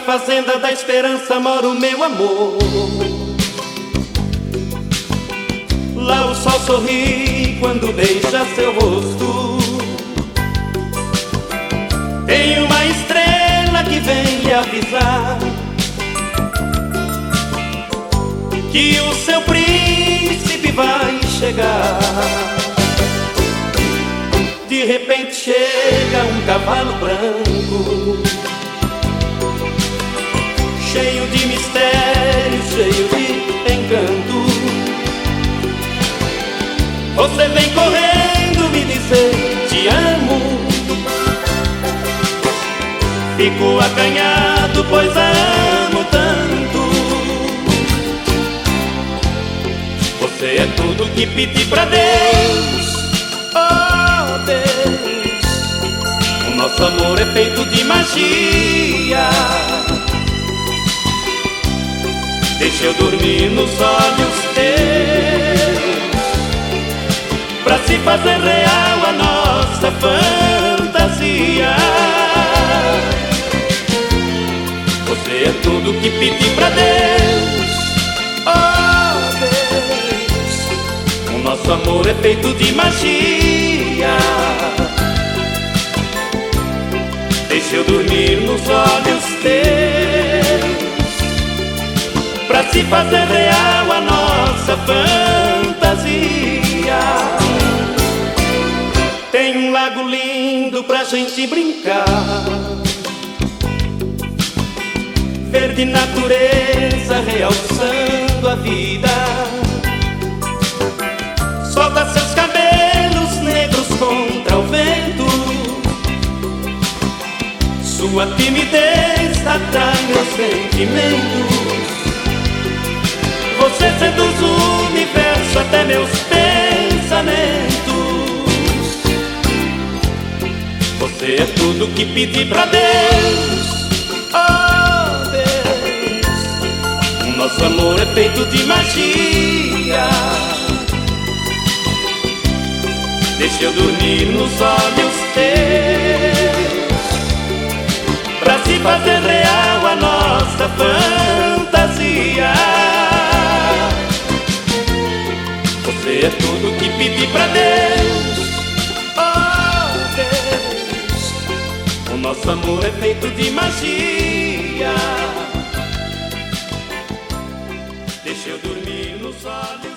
fazenda da esperança mora o meu amor. Lá o sol sorri quando beija seu rosto. Tem uma estrela que vem lhe avisar que o seu príncipe vai chegar. De repente chega um cavalo branco, Vem correndo me dizer te amo. Fico acanhado, pois amo tanto. Você é tudo que pedi pra Deus. Oh Deus, o nosso amor é feito de magia. Deixa eu dormir nos olhos teus, pra se fazer real a nossa fantasia. Você é tudo que pedi pra Deus. Oh Deus, o nosso amor é feito de magia. Deixa eu dormir nos olhos teus, pra se fazer real gente brincar verde natureza realçando a vida. Solta seus cabelos negros contra o vento. Sua timidez atrai meus sentimentos. Tudo que pedi pra Deus. Oh Deus, o nosso amor é feito de magia. Deixa eu dormir nos olhos teus, pra se fazer real a nossa fantasia. Você é tudo que pedi pra Deus. Oh Deus, nosso amor é feito de magia. Deixa eu dormir nos olhos